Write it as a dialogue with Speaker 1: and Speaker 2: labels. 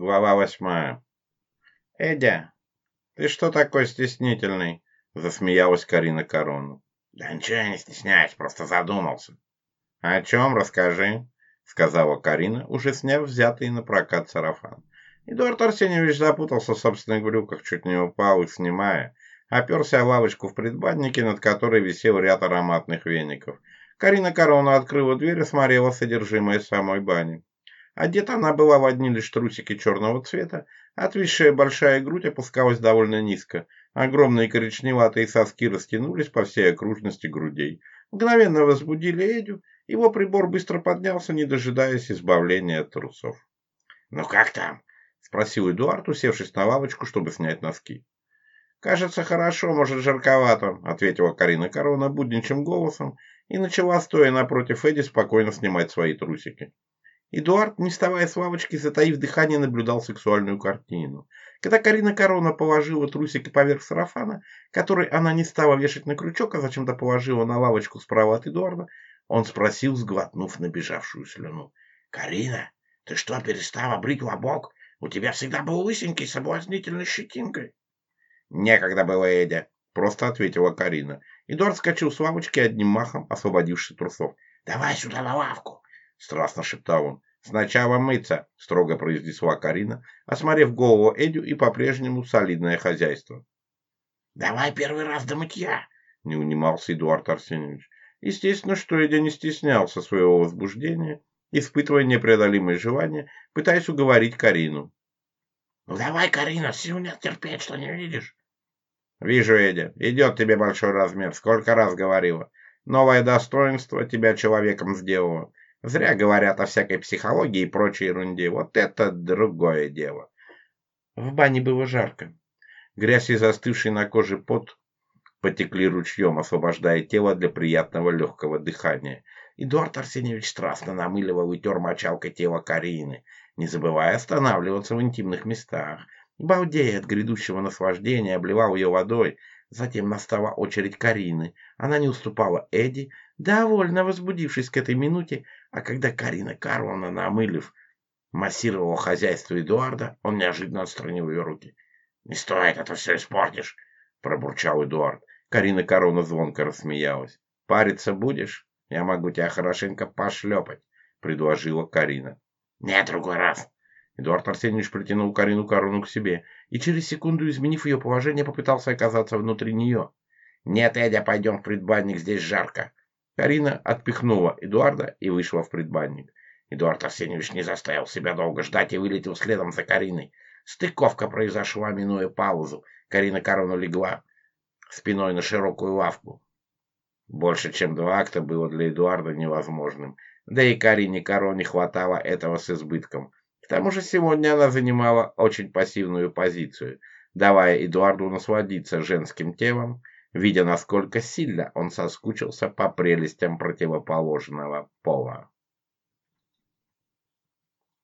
Speaker 1: Глава восьмая. «Эдя, ты что такой стеснительный?» — засмеялась Карина Корону.
Speaker 2: «Да ничего я не стесняюсь, просто задумался».
Speaker 1: «О чем, расскажи», — сказала Карина, уже сняв взятый на прокат сарафан. Эдуард Арсеньевич запутался в собственных брюках, чуть не упал, их снимая. Оперся лавочку в предбаннике, над которой висел ряд ароматных веников. Карина Корону открыла дверь и смотрела содержимое самой бани. Одета она была в одни лишь трусики черного цвета, отвисшая большая грудь опускалась довольно низко, огромные коричневатые соски растянулись по всей окружности грудей. Мгновенно возбудили Эдю, его прибор быстро поднялся, не дожидаясь избавления от трусов.
Speaker 2: «Ну как там?» — спросил Эдуард, усевшись на лавочку, чтобы снять носки.
Speaker 1: «Кажется, хорошо, может, жарковато», — ответила Карина Корона будничным голосом и начала, стоя напротив Эдди, спокойно снимать свои трусики. Эдуард, не вставая с лавочки, затаив дыхание, наблюдал сексуальную картину. Когда Карина Корона положила трусики поверх сарафана, который она не стала вешать на крючок, а зачем-то положила на лавочку справа от Эдуарда, он спросил, сглотнув набежавшую слюну.
Speaker 2: «Карина, ты что, перестала брить лобок? У тебя всегда был лысенький соблазнительной щетинкой».
Speaker 1: «Некогда было, Эдя», — просто ответила Карина. Эдуард скачал с лавочки одним махом, освободившись трусов.
Speaker 2: «Давай сюда на лавку!»
Speaker 1: — страстно шептал он. «Сначала мыться», — строго произнесла Карина, осмотрев голову Эдю и по-прежнему солидное хозяйство.
Speaker 2: «Давай первый раз до мытья», —
Speaker 1: не унимался Эдуард Арсеньевич. Естественно, что Эдя не стеснялся своего возбуждения, испытывая непреодолимое желание, пытаясь уговорить Карину.
Speaker 2: «Ну давай, Карина, сил нет терпеть, что не видишь».
Speaker 1: «Вижу, Эдя, идет тебе большой размер, сколько раз говорила. Новое достоинство тебя человеком сделало. Зря говорят о всякой психологии и прочей ерунде. Вот это другое дело. В бане было жарко. Грязь и застывший на коже пот потекли ручьем, освобождая тело для приятного легкого дыхания. Эдуард Арсеньевич страстно намыливал и тер мочалкой тело Карины, не забывая останавливаться в интимных местах. Балдея от грядущего наслаждения, обливал ее водой. Затем настала очередь Карины. Она не уступала Эдди, довольно возбудившись к этой минуте, а когда Карина Карловна, намылив, массировала хозяйство Эдуарда, он неожиданно отстранил ее руки.
Speaker 2: «Не стоит, а это все испортишь!»
Speaker 1: — пробурчал Эдуард. Карина Карловна звонко рассмеялась. «Париться будешь? Я могу тебя хорошенько пошлепать», — предложила Карина.
Speaker 2: «Нет, другой раз»,
Speaker 1: Эдуард Арсеньевич притянул Карину Корону к себе и через секунду, изменив ее положение, попытался оказаться внутри нее.
Speaker 2: «Нет, Эдя, пойдем в предбанник, здесь жарко.
Speaker 1: Карина отпихнула Эдуарда и вышла в предбанник.
Speaker 2: Эдуард Арсеньевич не заставил себя долго ждать и вылетел следом за Кариной. Стыковка произошла, минуя паузу. Карина Карловна легла спиной на широкую лавку.
Speaker 1: Больше, чем два акта, было для Эдуарда невозможным. Да и Карине короне хватало этого с избытком. К тому же сегодня она занимала очень пассивную позицию, давая Эдуарду насладиться женским телом, видя, насколько сильно он соскучился по прелестям противоположного пола.